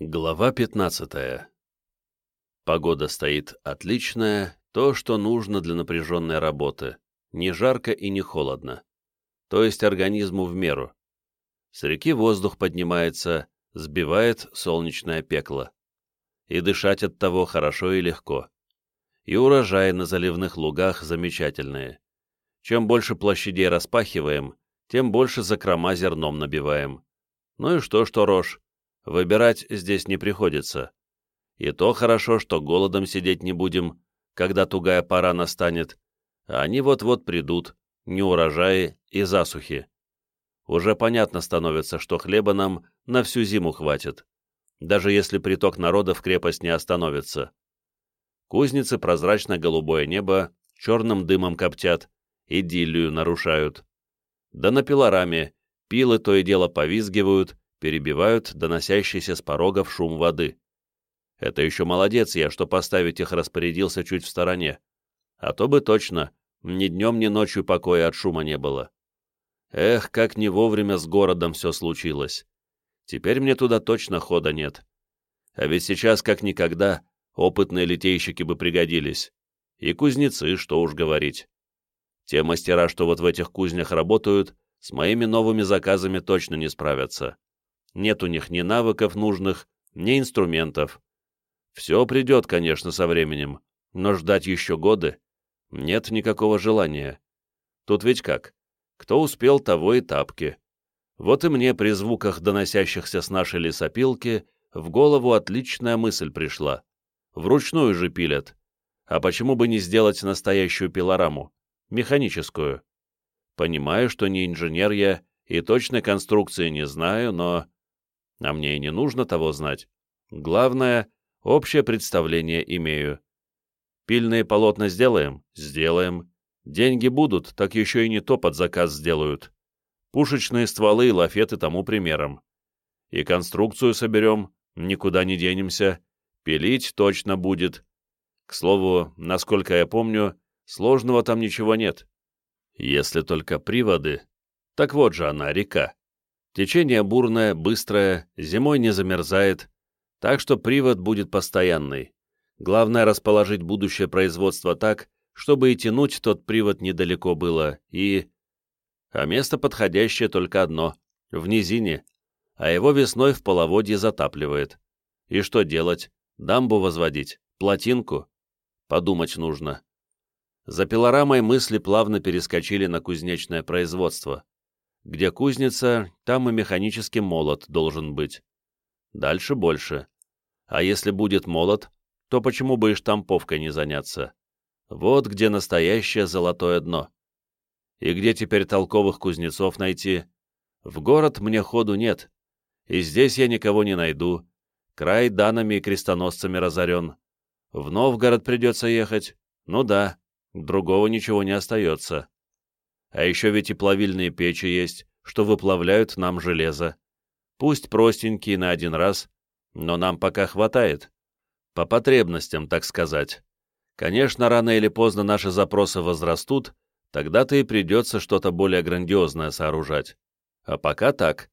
Глава 15. Погода стоит отличная, то, что нужно для напряженной работы. Не жарко и не холодно. То есть организму в меру. С реки воздух поднимается, сбивает солнечное пекло. И дышать от того хорошо и легко. И урожаи на заливных лугах замечательные. Чем больше площадей распахиваем, тем больше закрома зерном набиваем. Ну и что, что рожь? Выбирать здесь не приходится. И то хорошо, что голодом сидеть не будем, когда тугая пора настанет, а они вот-вот придут, неурожаи и засухи. Уже понятно становится, что хлеба нам на всю зиму хватит, даже если приток народа в крепость не остановится. Кузницы прозрачно-голубое небо черным дымом коптят, идиллию нарушают. Да на пилораме пилы то и дело повизгивают, перебивают доносящийся с порогов шум воды. Это еще молодец я, что поставить их распорядился чуть в стороне. А то бы точно ни днем, ни ночью покоя от шума не было. Эх, как не вовремя с городом все случилось. Теперь мне туда точно хода нет. А ведь сейчас, как никогда, опытные литейщики бы пригодились. И кузнецы, что уж говорить. Те мастера, что вот в этих кузнях работают, с моими новыми заказами точно не справятся. Нет у них ни навыков нужных, ни инструментов. Все придет, конечно, со временем, но ждать еще годы нет никакого желания. Тут ведь как? Кто успел, того и тапки. Вот и мне при звуках, доносящихся с нашей лесопилки, в голову отличная мысль пришла. Вручную же пилят. А почему бы не сделать настоящую пилораму? Механическую. Понимаю, что не инженер я и точной конструкции не знаю, но а мне и не нужно того знать. Главное, общее представление имею. Пильные полотна сделаем? Сделаем. Деньги будут, так еще и не то под заказ сделают. Пушечные стволы и лафеты тому примером. И конструкцию соберем, никуда не денемся. Пилить точно будет. К слову, насколько я помню, сложного там ничего нет. Если только приводы. Так вот же она, река. Течение бурное, быстрое, зимой не замерзает, так что привод будет постоянный. Главное расположить будущее производство так, чтобы и тянуть тот привод недалеко было, и... А место подходящее только одно — в низине, а его весной в половодье затапливает. И что делать? Дамбу возводить? Плотинку? Подумать нужно. За пилорамой мысли плавно перескочили на кузнечное производство. Где кузница, там и механический молот должен быть. Дальше больше. А если будет молот, то почему бы и штамповкой не заняться? Вот где настоящее золотое дно. И где теперь толковых кузнецов найти? В город мне ходу нет. И здесь я никого не найду. Край данными и крестоносцами разорен. В Новгород придется ехать. Ну да, другого ничего не остается. А еще ведь и плавильные печи есть, что выплавляют нам железо. Пусть простенькие на один раз, но нам пока хватает. По потребностям, так сказать. Конечно, рано или поздно наши запросы возрастут, тогда-то и придется что-то более грандиозное сооружать. А пока так.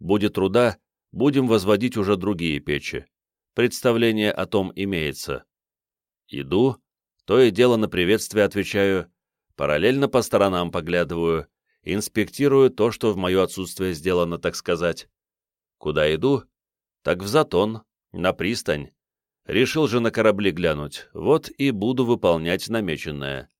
Будет труда, будем возводить уже другие печи. Представление о том имеется. Иду, то и дело на приветствие отвечаю, Параллельно по сторонам поглядываю, инспектирую то, что в мое отсутствие сделано, так сказать. Куда иду? Так в затон, на пристань. Решил же на корабли глянуть, вот и буду выполнять намеченное.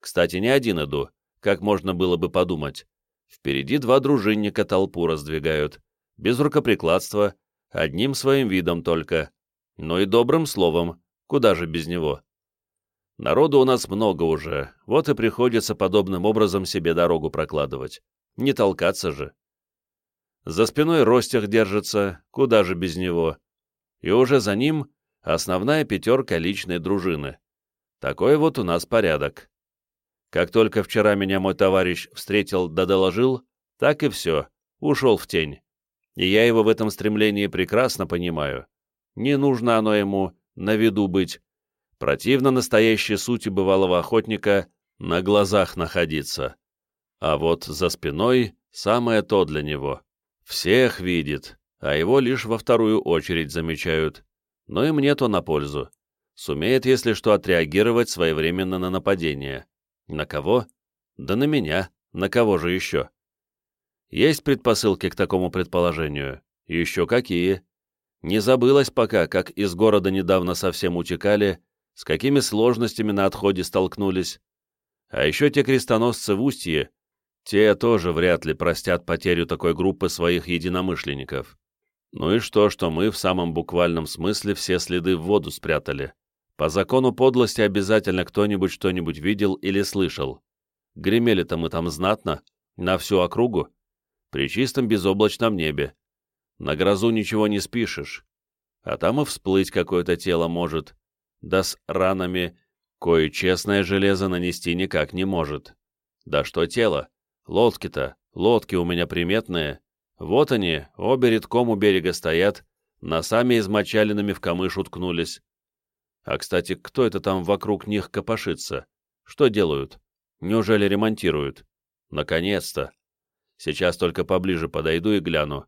Кстати, не один иду, как можно было бы подумать. Впереди два дружинника толпу раздвигают, без рукоприкладства, одним своим видом только, но и добрым словом, куда же без него. Народу у нас много уже, вот и приходится подобным образом себе дорогу прокладывать. Не толкаться же. За спиной Ростях держится, куда же без него. И уже за ним основная пятерка личной дружины. Такой вот у нас порядок. Как только вчера меня мой товарищ встретил да доложил, так и все, ушел в тень. И я его в этом стремлении прекрасно понимаю. Не нужно оно ему на виду быть, Противно настоящей сути бывалого охотника на глазах находиться. А вот за спиной самое то для него. Всех видит, а его лишь во вторую очередь замечают. Но и мне то на пользу. Сумеет, если что, отреагировать своевременно на нападение. На кого? Да на меня. На кого же еще? Есть предпосылки к такому предположению? Еще какие? Не забылось пока, как из города недавно совсем утекали, с какими сложностями на отходе столкнулись. А еще те крестоносцы в Устье, те тоже вряд ли простят потерю такой группы своих единомышленников. Ну и что, что мы в самом буквальном смысле все следы в воду спрятали? По закону подлости обязательно кто-нибудь что-нибудь видел или слышал. Гремели-то мы там знатно, на всю округу, при чистом безоблачном небе. На грозу ничего не спишешь. А там и всплыть какое-то тело может. Да с ранами кое честное железо нанести никак не может. Да что тело? Лодки-то, лодки у меня приметные. Вот они, обе редком у берега стоят, носами измочаленными в камыш уткнулись. А, кстати, кто это там вокруг них копошится? Что делают? Неужели ремонтируют? Наконец-то! Сейчас только поближе подойду и гляну.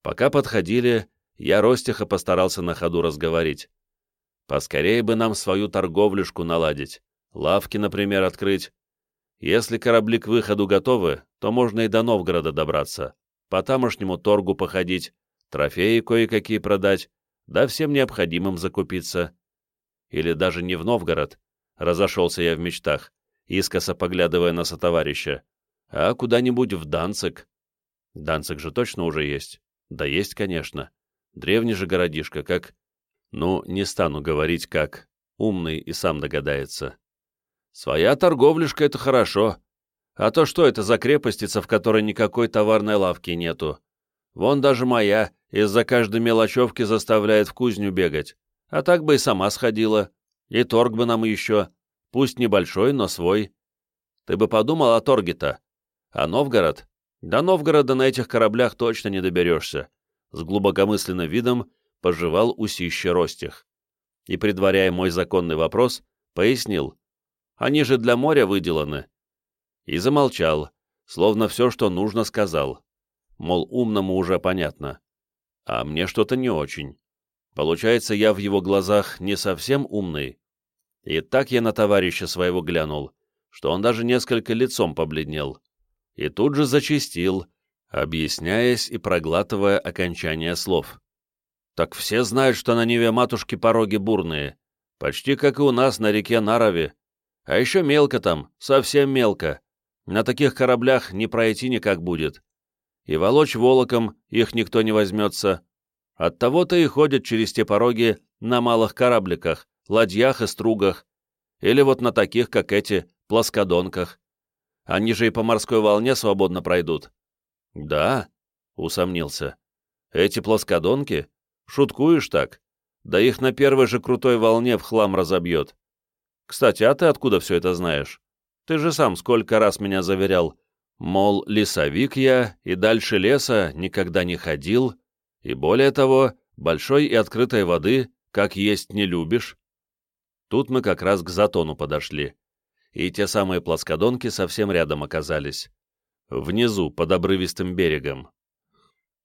Пока подходили, я Ростиха постарался на ходу разговорить. Поскорее бы нам свою торговлюшку наладить, лавки, например, открыть. Если корабли к выходу готовы, то можно и до Новгорода добраться, по тамошнему торгу походить, трофеи кое-какие продать, да всем необходимым закупиться. Или даже не в Новгород, разошелся я в мечтах, искоса поглядывая на сотоварища, а куда-нибудь в Данцик. Данцик же точно уже есть. Да есть, конечно. Древний же городишко, как... Ну, не стану говорить как. Умный и сам догадается. Своя торговляшка — это хорошо. А то что это за крепостица, в которой никакой товарной лавки нету? Вон даже моя из-за каждой мелочевки заставляет в кузню бегать. А так бы и сама сходила. И торг бы нам еще. Пусть небольшой, но свой. Ты бы подумал о торге-то. А Новгород? До Новгорода на этих кораблях точно не доберешься. С глубокомысленным видом пожевал усище Ростих. И, предваряя мой законный вопрос, пояснил. Они же для моря выделаны. И замолчал, словно все, что нужно, сказал. Мол, умному уже понятно. А мне что-то не очень. Получается, я в его глазах не совсем умный. И так я на товарища своего глянул, что он даже несколько лицом побледнел. И тут же зачистил, объясняясь и проглатывая окончание слов. Так все знают, что на Неве матушки пороги бурные, почти как и у нас на реке Нарове. А еще мелко там, совсем мелко. На таких кораблях не пройти никак будет. И волочь волоком их никто не возьмется. Оттого-то и ходят через те пороги на малых корабликах, ладьях и стругах. Или вот на таких, как эти, плоскодонках. Они же и по морской волне свободно пройдут. Да, усомнился. Эти плоскодонки? Шуткуешь так? Да их на первой же крутой волне в хлам разобьет. Кстати, а ты откуда все это знаешь? Ты же сам сколько раз меня заверял, мол, лесовик я и дальше леса никогда не ходил, и более того, большой и открытой воды, как есть, не любишь. Тут мы как раз к затону подошли, и те самые плоскодонки совсем рядом оказались. Внизу, под обрывистым берегом.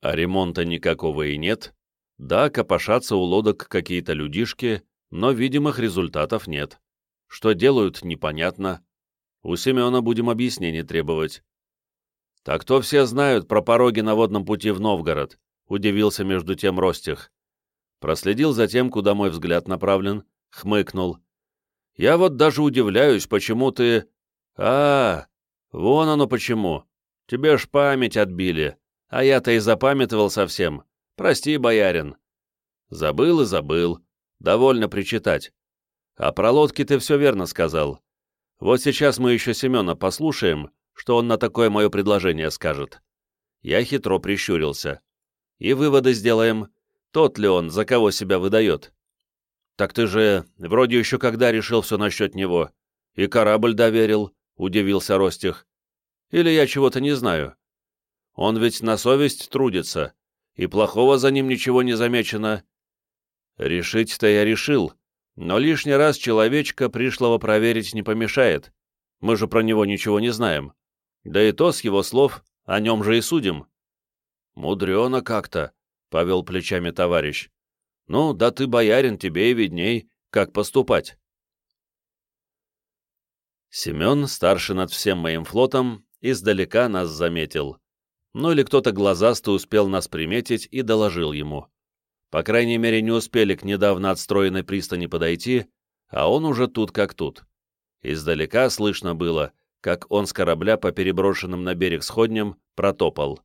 А ремонта никакого и нет. Да, копошатся у лодок какие-то людишки, но видимых результатов нет. Что делают, непонятно. У Семена будем объяснений требовать. «Так то все знают про пороги на водном пути в Новгород», — удивился между тем Ростих. Проследил за тем, куда мой взгляд направлен, хмыкнул. «Я вот даже удивляюсь, почему ты...» «А, вон оно почему. Тебе ж память отбили, а я-то и запамятовал совсем. Прости, боярин». «Забыл и забыл. Довольно причитать. А про лодки ты все верно сказал. Вот сейчас мы еще Семена послушаем, что он на такое мое предложение скажет. Я хитро прищурился. И выводы сделаем, тот ли он, за кого себя выдает. Так ты же вроде еще когда решил все насчет него. И корабль доверил, удивился Ростих. Или я чего-то не знаю. Он ведь на совесть трудится, и плохого за ним ничего не замечено. Решить-то я решил, но лишний раз человечка пришлого проверить не помешает. Мы же про него ничего не знаем. Да и то, с его слов, о нем же и судим. Мудрено как-то, повел плечами товарищ. Ну, да ты, боярин, тебе и видней, как поступать. Семен, старший над всем моим флотом, издалека нас заметил. Ну или кто-то глазастый успел нас приметить и доложил ему. По крайней мере, не успели к недавно отстроенной пристани подойти, а он уже тут как тут. Издалека слышно было, как он с корабля по переброшенным на берег сходням протопал.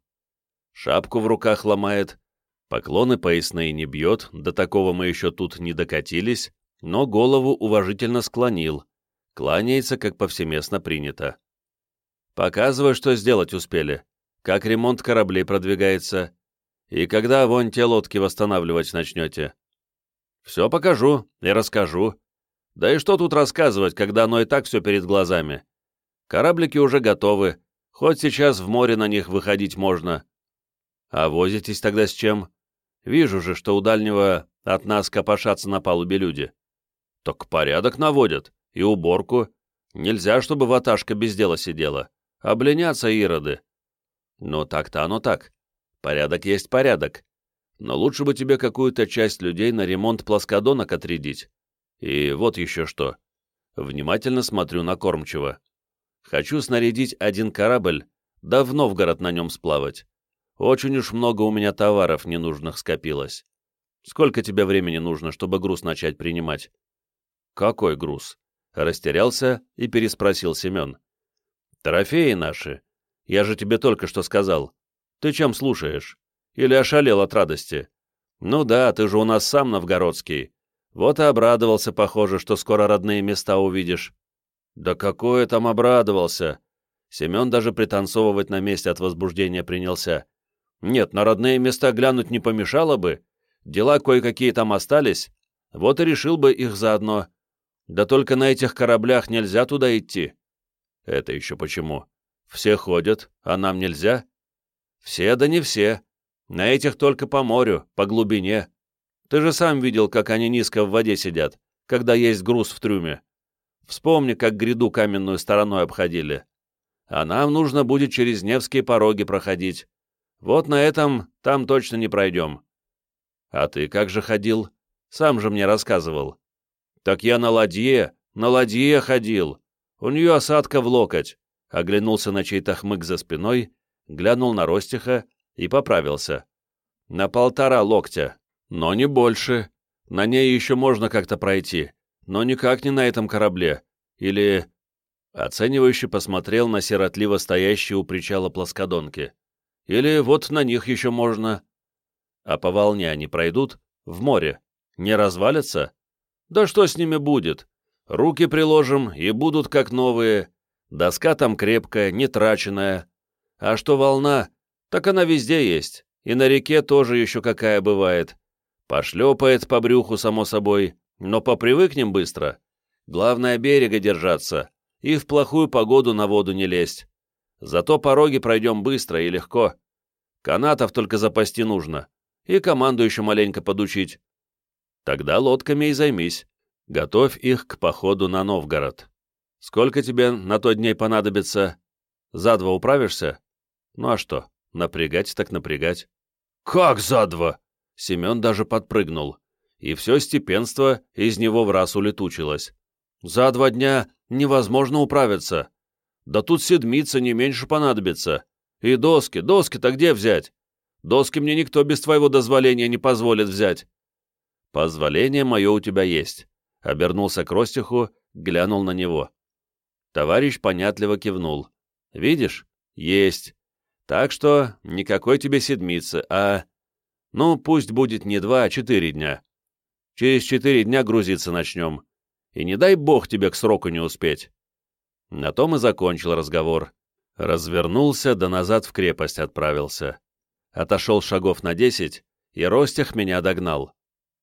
Шапку в руках ломает, поклоны поясные не бьет, до такого мы еще тут не докатились, но голову уважительно склонил, кланяется, как повсеместно принято. Показывай, что сделать успели, как ремонт кораблей продвигается, и когда вон те лодки восстанавливать начнете. Все покажу и расскажу. Да и что тут рассказывать, когда оно и так все перед глазами. Кораблики уже готовы, хоть сейчас в море на них выходить можно. А возитесь тогда с чем? Вижу же, что у дальнего от нас копошатся на палубе люди. Так порядок наводят, и уборку. Нельзя, чтобы ваташка без дела сидела. Обленятся ироды. Ну так-то оно так. Порядок есть порядок. Но лучше бы тебе какую-то часть людей на ремонт плоскодонок отрядить. И вот еще что. Внимательно смотрю на кормчего. Хочу снарядить один корабль, да в Новгород на нем сплавать. Очень уж много у меня товаров ненужных скопилось. Сколько тебе времени нужно, чтобы груз начать принимать? Какой груз? Растерялся и переспросил Семен. Трофеи наши. Я же тебе только что сказал. Ты чем слушаешь? Или ошалел от радости? Ну да, ты же у нас сам новгородский. Вот и обрадовался, похоже, что скоро родные места увидишь. Да какое там обрадовался! Семен даже пританцовывать на месте от возбуждения принялся. Нет, на родные места глянуть не помешало бы. Дела кое-какие там остались. Вот и решил бы их заодно. Да только на этих кораблях нельзя туда идти. Это еще почему? Все ходят, а нам нельзя? Все да не все. На этих только по морю, по глубине. Ты же сам видел, как они низко в воде сидят, когда есть груз в трюме. Вспомни, как гряду каменную стороной обходили. А нам нужно будет через Невские пороги проходить. Вот на этом там точно не пройдем. А ты как же ходил? Сам же мне рассказывал. Так я на ладье, на ладье ходил. У нее осадка в локоть. Оглянулся на чей-то хмык за спиной, глянул на Ростиха и поправился. На полтора локтя, но не больше. На ней еще можно как-то пройти но никак не на этом корабле. Или...» Оценивающе посмотрел на сиротливо стоящие у причала плоскодонки. «Или вот на них еще можно...» «А по волне они пройдут? В море? Не развалятся?» «Да что с ними будет? Руки приложим, и будут как новые. Доска там крепкая, не траченная. А что волна? Так она везде есть. И на реке тоже еще какая бывает. Пошлепает по брюху, само собой, но попривыкнем быстро. Главное берега держаться и в плохую погоду на воду не лезть. Зато пороги пройдем быстро и легко. Канатов только запасти нужно. И команду еще маленько подучить. Тогда лодками и займись. Готовь их к походу на Новгород. Сколько тебе на то дней понадобится? За два управишься? Ну а что, напрягать так напрягать. Как за два? Семен даже подпрыгнул и все степенство из него в раз улетучилось. За два дня невозможно управиться. Да тут седмица не меньше понадобится. И доски, доски-то где взять? Доски мне никто без твоего дозволения не позволит взять. Позволение мое у тебя есть. Обернулся к Ростиху, глянул на него. Товарищ понятливо кивнул. Видишь? Есть. Так что никакой тебе седмицы, а... Ну, пусть будет не два, а четыре дня. Через четыре дня грузиться начнем. И не дай бог тебе к сроку не успеть. На том и закончил разговор. Развернулся, да назад в крепость отправился. Отошел шагов на десять, и Ростях меня догнал.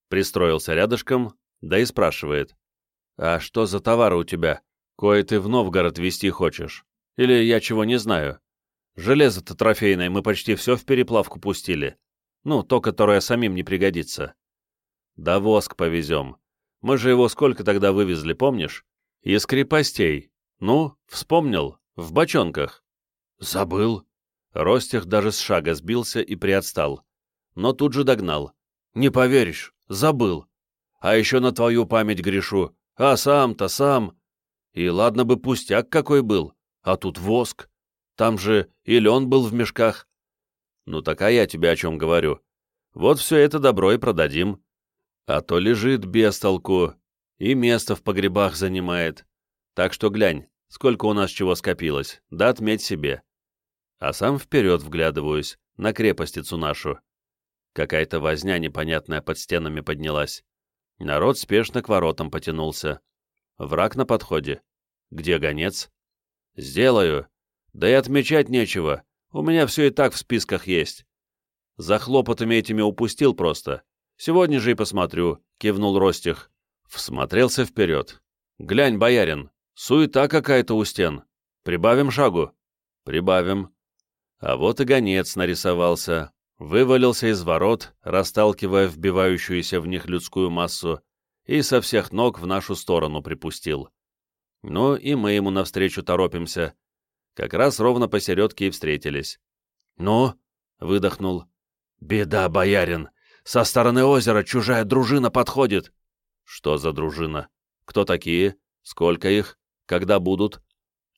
Пристроился рядышком, да и спрашивает. «А что за товары у тебя? Кое ты в Новгород везти хочешь? Или я чего не знаю? Железо-то трофейное мы почти все в переплавку пустили. Ну, то, которое самим не пригодится. Да воск повезем. Мы же его сколько тогда вывезли, помнишь? Из крепостей. Ну, вспомнил, в бочонках. Забыл. Ростих даже с шага сбился и приотстал. но тут же догнал. «Не поверишь, забыл. А еще на твою память грешу. А сам-то сам. И ладно бы пустяк какой был, а тут воск. Там же и лен был в мешках. Ну так а я тебе о чем говорю. Вот все это добро и продадим. А то лежит без толку и место в погребах занимает. Так что глянь, сколько у нас чего скопилось, да отметь себе. А сам вперед вглядываюсь, на крепостицу нашу. Какая-то возня непонятная под стенами поднялась. Народ спешно к воротам потянулся. Враг на подходе. Где гонец? Сделаю. Да и отмечать нечего. У меня все и так в списках есть. За хлопотами этими упустил просто. Сегодня же и посмотрю, кивнул Ростих. Всмотрелся вперед. Глянь, боярин, суета какая-то у стен. Прибавим шагу. Прибавим. А вот и гонец нарисовался, вывалился из ворот, расталкивая вбивающуюся в них людскую массу, и со всех ног в нашу сторону припустил. Ну и мы ему навстречу торопимся. Как раз ровно посередке и встретились. «Ну?» — выдохнул. «Беда, боярин! Со стороны озера чужая дружина подходит!» «Что за дружина? Кто такие? Сколько их? Когда будут?»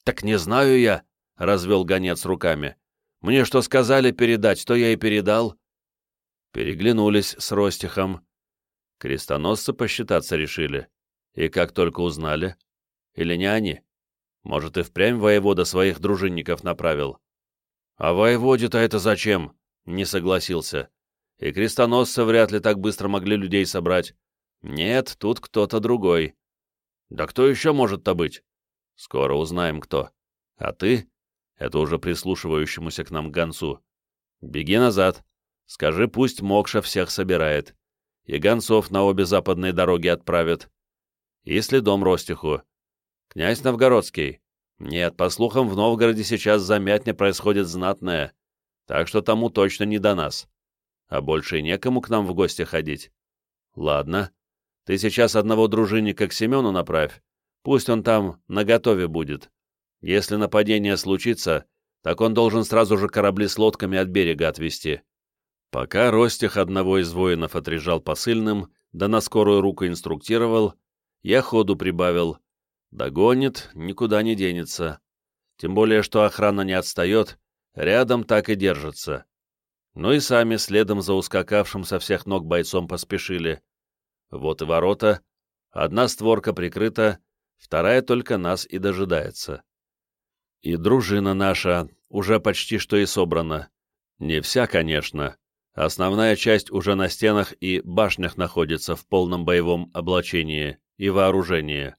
«Так не знаю я!» — развел гонец руками. Мне что сказали передать, то я и передал». Переглянулись с Ростихом. Крестоносцы посчитаться решили. И как только узнали. Или не они? Может, и впрямь воевода своих дружинников направил. «А воеводе-то это зачем?» — не согласился. «И крестоносцы вряд ли так быстро могли людей собрать. Нет, тут кто-то другой». «Да кто еще может-то быть?» «Скоро узнаем, кто. А ты это уже прислушивающемуся к нам гонцу. «Беги назад. Скажи, пусть Мокша всех собирает. И гонцов на обе западные дороги отправит. И следом Ростиху. Князь Новгородский. Нет, по слухам, в Новгороде сейчас замятня происходит знатная, так что тому точно не до нас. А больше и некому к нам в гости ходить. Ладно. Ты сейчас одного дружинника к Семену направь. Пусть он там наготове будет. Если нападение случится, так он должен сразу же корабли с лодками от берега отвести. Пока Ростих одного из воинов отрежал посыльным, да на скорую руку инструктировал, я ходу прибавил. Догонит, никуда не денется. Тем более, что охрана не отстает, рядом так и держится. Ну и сами следом за ускакавшим со всех ног бойцом поспешили. Вот и ворота. Одна створка прикрыта, вторая только нас и дожидается. И дружина наша уже почти что и собрана. Не вся, конечно. Основная часть уже на стенах и башнях находится в полном боевом облачении и вооружении.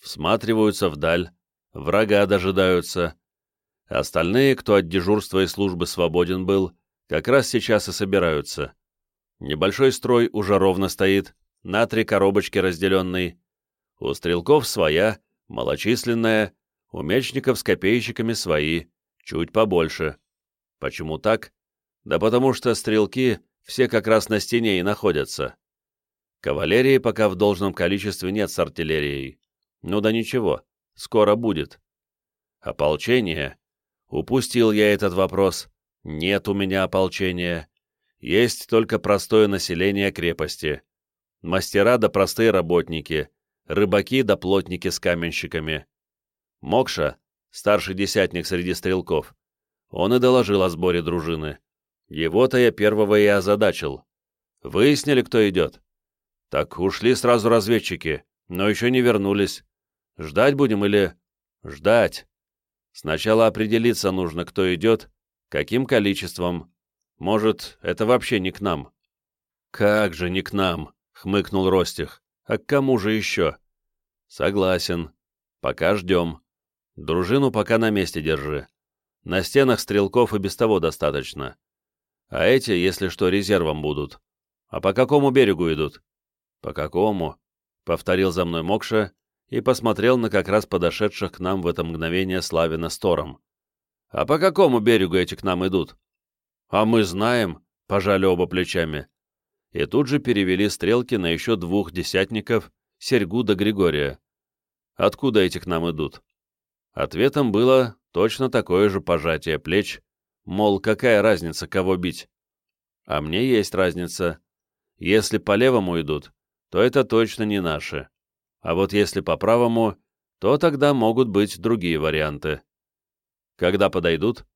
Всматриваются вдаль, врага дожидаются. Остальные, кто от дежурства и службы свободен был, как раз сейчас и собираются. Небольшой строй уже ровно стоит, на три коробочки разделенный. У стрелков своя, малочисленная, у мечников с копейщиками свои, чуть побольше. Почему так? Да потому что стрелки все как раз на стене и находятся. Кавалерии пока в должном количестве нет с артиллерией. Ну да ничего, скоро будет. Ополчение? Упустил я этот вопрос. Нет у меня ополчения. Есть только простое население крепости. Мастера да простые работники, рыбаки да плотники с каменщиками. Мокша, старший десятник среди стрелков, он и доложил о сборе дружины. Его-то я первого и озадачил. Выяснили, кто идет. Так ушли сразу разведчики, но еще не вернулись. Ждать будем или... Ждать. Сначала определиться нужно, кто идет, каким количеством. Может, это вообще не к нам. Как же не к нам, хмыкнул Ростих. А к кому же еще? Согласен. Пока ждем. Дружину пока на месте держи. На стенах стрелков и без того достаточно. А эти, если что, резервом будут. А по какому берегу идут? По какому? Повторил за мной Мокша и посмотрел на как раз подошедших к нам в это мгновение Славина с Тором. А по какому берегу эти к нам идут? А мы знаем, пожали оба плечами. И тут же перевели стрелки на еще двух десятников, Серьгу да Григория. Откуда эти к нам идут? Ответом было точно такое же пожатие плеч, мол, какая разница, кого бить. А мне есть разница. Если по левому идут, то это точно не наши. А вот если по правому, то тогда могут быть другие варианты. Когда подойдут?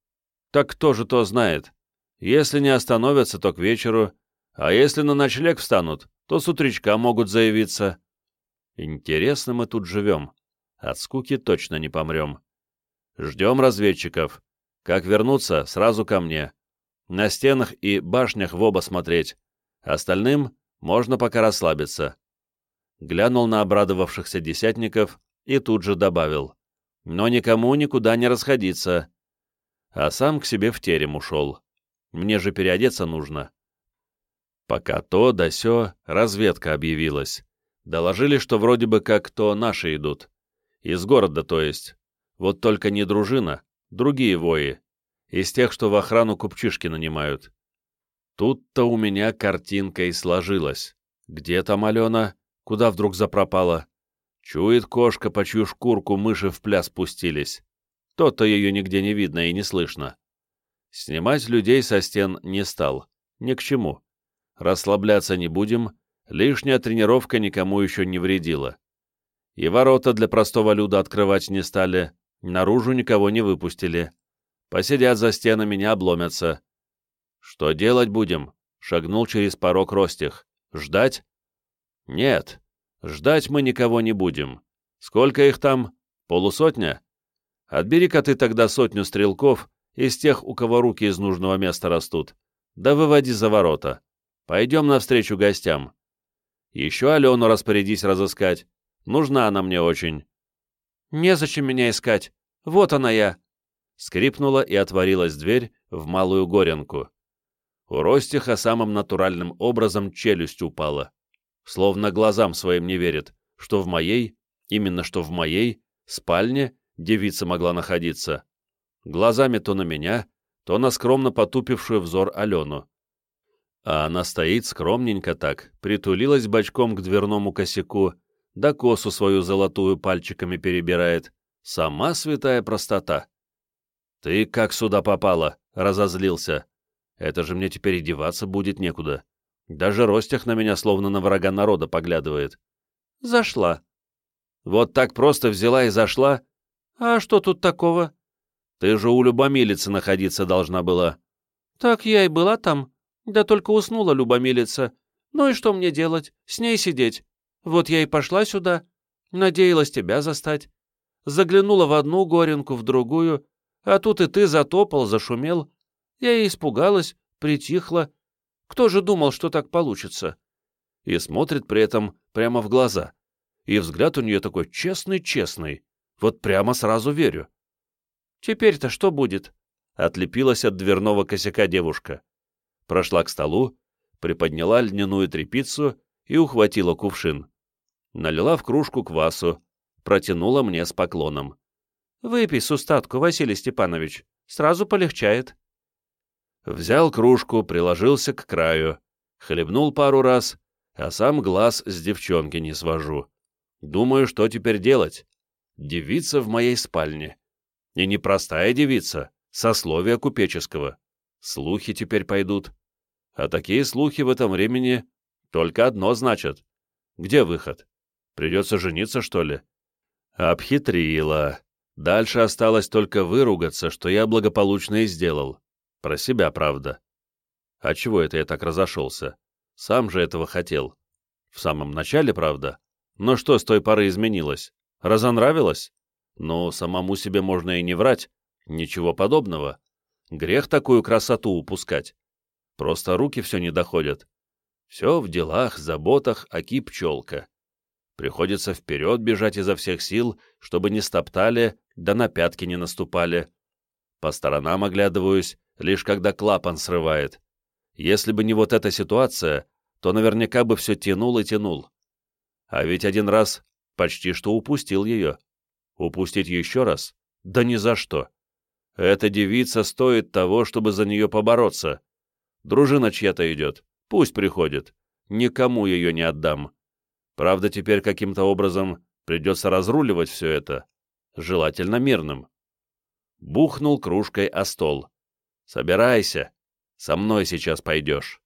Так кто же то знает? Если не остановятся, то к вечеру, а если на ночлег встанут, то с утречка могут заявиться. Интересно мы тут живем. От скуки точно не помрем. Ждем разведчиков. Как вернуться, сразу ко мне. На стенах и башнях в оба смотреть. Остальным можно пока расслабиться. Глянул на обрадовавшихся десятников и тут же добавил. Но никому никуда не расходиться. А сам к себе в терем ушел. Мне же переодеться нужно. Пока то да сё, разведка объявилась. Доложили, что вроде бы как то наши идут. Из города, то есть. Вот только не дружина, другие вои. Из тех, что в охрану купчишки нанимают. Тут-то у меня картинка и сложилась. Где там Алена? Куда вдруг запропала? Чует кошка, по чью шкурку мыши в пляс пустились. То-то ее нигде не видно и не слышно. Снимать людей со стен не стал. Ни к чему. Расслабляться не будем, лишняя тренировка никому еще не вредила. И ворота для простого люда открывать не стали, наружу никого не выпустили. Посидят за стенами, не обломятся. «Что делать будем?» — шагнул через порог Ростих. «Ждать?» «Нет, ждать мы никого не будем. Сколько их там? Полусотня? Отбери-ка ты тогда сотню стрелков из тех, у кого руки из нужного места растут. Да выводи за ворота. Пойдем навстречу гостям. Еще Алену распорядись разыскать. Нужна она мне очень». «Незачем меня искать. Вот она я!» Скрипнула и отворилась дверь в малую горенку. У Ростиха самым натуральным образом челюсть упала. Словно глазам своим не верит, что в моей, именно что в моей, спальне девица могла находиться. Глазами то на меня, то на скромно потупившую взор Алену. А она стоит скромненько так, притулилась бочком к дверному косяку, да косу свою золотую пальчиками перебирает. Сама святая простота. «Ты как сюда попала?» — разозлился. «Это же мне теперь одеваться будет некуда. Даже Ростях на меня словно на врага народа поглядывает». «Зашла». «Вот так просто взяла и зашла?» «А что тут такого?» «Ты же у Любомилицы находиться должна была». «Так я и была там. Да только уснула Любомилица. Ну и что мне делать? С ней сидеть. Вот я и пошла сюда. Надеялась тебя застать. Заглянула в одну горенку, в другую, а тут и ты затопал, зашумел. Я и испугалась, притихла. Кто же думал, что так получится? И смотрит при этом прямо в глаза. И взгляд у нее такой честный-честный. Вот прямо сразу верю. Теперь-то что будет? Отлепилась от дверного косяка девушка. Прошла к столу, приподняла льняную трепицу и ухватила кувшин налила в кружку квасу, протянула мне с поклоном. «Выпей с устатку, Василий Степанович, сразу полегчает». Взял кружку, приложился к краю, хлебнул пару раз, а сам глаз с девчонки не свожу. Думаю, что теперь делать? Девица в моей спальне. И не простая девица, сословия купеческого. Слухи теперь пойдут. А такие слухи в этом времени только одно значат. Где выход? Придется жениться, что ли? Обхитрила. Дальше осталось только выругаться, что я благополучно и сделал. Про себя, правда. А чего это я так разошелся? Сам же этого хотел. В самом начале, правда. Но что с той поры изменилось? Разонравилось? Ну, самому себе можно и не врать. Ничего подобного. Грех такую красоту упускать. Просто руки все не доходят. Все в делах, заботах, аки пчелка. Приходится вперед бежать изо всех сил, чтобы не стоптали, да на пятки не наступали. По сторонам оглядываюсь, лишь когда клапан срывает. Если бы не вот эта ситуация, то наверняка бы все тянул и тянул. А ведь один раз почти что упустил ее. Упустить еще раз? Да ни за что. Эта девица стоит того, чтобы за нее побороться. Дружина чья-то идет, пусть приходит. Никому ее не отдам. Правда, теперь каким-то образом придется разруливать все это, желательно мирным. Бухнул кружкой о стол. «Собирайся, со мной сейчас пойдешь».